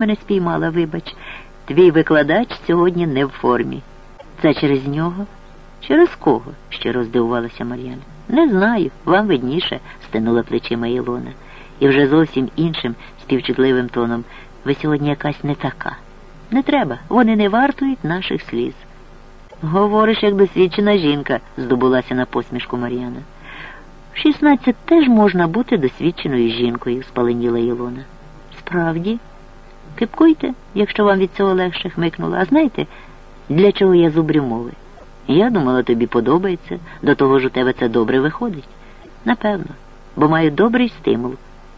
мене спіймала, вибач. Твій викладач сьогодні не в формі. Це через нього? Через кого? щиро здивувалася Мар'яна. Не знаю, вам видніше, стинула плечима Ілона. І вже зовсім іншим співчутливим тоном. Ви сьогодні якась не така. Не треба, вони не вартують наших сліз. Говориш, як досвідчена жінка, здобулася на посмішку Мар'яна. В шістнадцять теж можна бути досвідченою жінкою, спаленіла Ілона. Справді, кипкуйте, якщо вам від цього легше хмикнула. А знаєте, для чого я зубрю мови? Я думала, тобі подобається, до того ж у тебе це добре виходить. Напевно, бо маю добрий стимул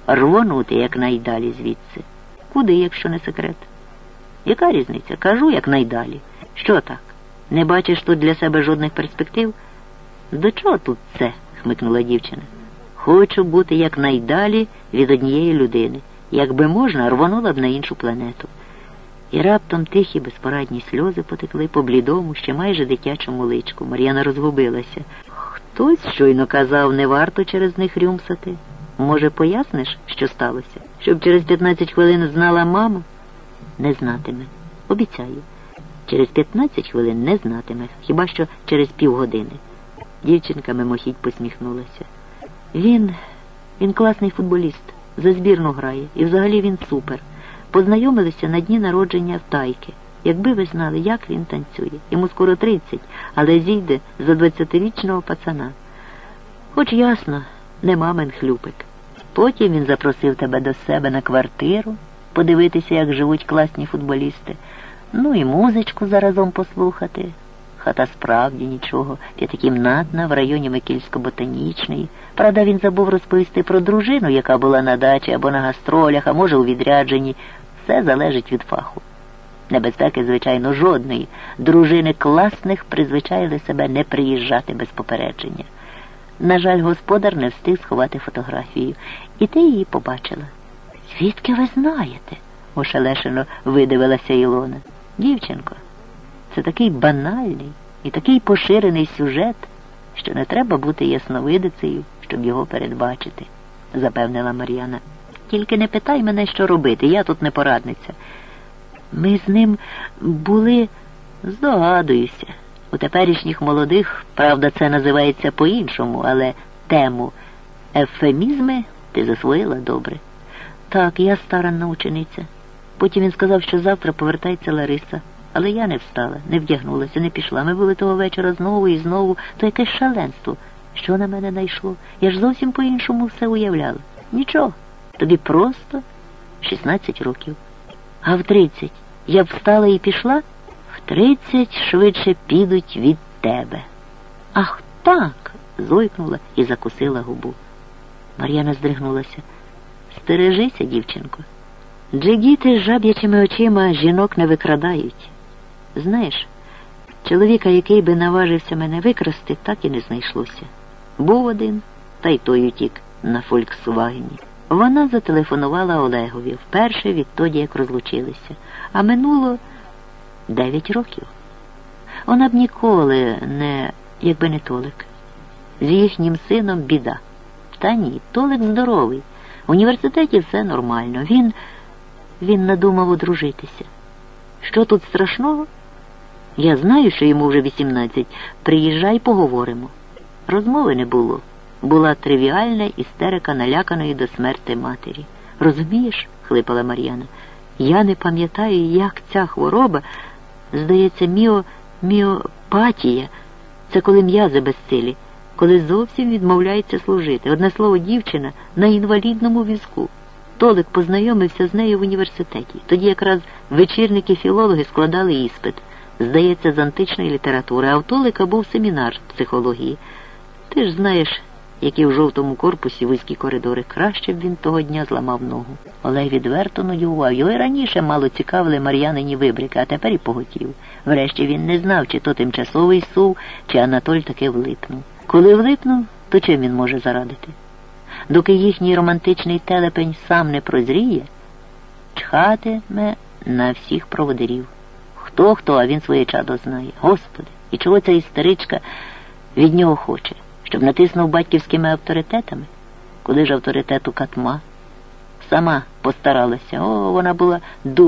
рвонути якнайдалі звідси. Куди, якщо не секрет? Яка різниця? Кажу якнайдалі. Що так? Не бачиш тут для себе жодних перспектив? До чого тут це? хмикнула дівчина. Хочу бути якнайдалі від однієї людини. Якби можна, рвонула б на іншу планету. І раптом тихі безпорадні сльози потекли по блідому, ще майже дитячому личку. Мар'яна розгубилася. Хтось щойно казав, не варто через них рюмсати. Може, поясниш, що сталося? Щоб через 15 хвилин знала мама? Не знатиме. Обіцяю. Через 15 хвилин не знатиме, хіба що через півгодини. Дівчинка мимохідь посміхнулася. Він, він класний футболіст, за збірну грає, і взагалі він супер. Познайомилися на дні народження в Тайки. Якби ви знали, як він танцює. Йому скоро 30, але зійде за 20-річного пацана. Хоч ясно, не мамин хлюпик. Потім він запросив тебе до себе на квартиру, подивитися, як живуть класні футболісти. Ну і музичку заразом послухати. Хата справді нічого, п'ятикімнатна в районі Микільсько-ботанічної. Правда, він забув розповісти про дружину, яка була на дачі або на гастролях, а може у відрядженні. Все залежить від фаху. Небезпеки, звичайно, жодної. Дружини класних призвичайли себе не приїжджати без попередження. На жаль, господар не встиг сховати фотографію, і ти її побачила. Звідки ви знаєте? ошелешено видивилася Ілона. Дівчинко, це такий банальний і такий поширений сюжет, що не треба бути ясновидицею, щоб його передбачити, запевнила Мар'яна. Тільки не питай мене, що робити, я тут не порадниця. Ми з ним були, здогадуюся. У теперішніх молодих, правда, це називається по-іншому, але тему ефемізми ти засвоїла добре. Так, я старанна учениця. Потім він сказав, що завтра повертається Лариса. Але я не встала, не вдягнулася, не пішла. Ми були того вечора знову і знову, то якесь шаленство. Що на мене найшло? Я ж зовсім по-іншому все уявляла. Нічого. Тобі просто 16 років. А в 30 я б встала і пішла? В 30 швидше підуть від тебе. Ах так. зойкнула і закусила губу. Мар'яна здригнулася. Стережися, дівчинко. Джигіти жаб'ячими очима жінок не викрадають. Знаєш, чоловіка, який би наважився мене викрасти, так і не знайшлося. Був один, та й той утік на Фольксвагені. Вона зателефонувала Олегові вперше відтоді, як розлучилися, а минуло дев'ять років. Вона б ніколи не, якби не Толик. З їхнім сином біда. Та ні, Толик здоровий. В університеті все нормально. Він, він надумав одружитися. Що тут страшного? Я знаю, що йому вже 18. Приїжджай, поговоримо. Розмови не було. Була тривіальна істерика наляканої до смерти матері. Розумієш, хлипала Мар'яна, я не пам'ятаю, як ця хвороба, здається, міо, міопатія. Це коли м'язи безсилі, коли зовсім відмовляється служити. Одне слово, дівчина на інвалідному візку. Толик познайомився з нею в університеті. Тоді якраз вечірники-філологи складали іспит здається, з античної літератури, а в Толика був семінар з психології. Ти ж знаєш, які в жовтому корпусі вузькі коридори, краще б він того дня зламав ногу. Олег відверто нудював. Його й раніше мало цікавили Мар'янині вибрики, а тепер і поготів. Врешті він не знав, чи то тимчасовий сув, чи Анатоль таки влипнув. Коли влипнув, то чим він може зарадити? Доки їхній романтичний телепень сам не прозріє, чхатиме на всіх проводирів. Хто хто, а він своє чадо знає. Господи, і чого ця істеричка від нього хоче? Щоб натиснув батьківськими авторитетами? Куди ж авторитету катма? Сама постаралася. О, вона була дуже.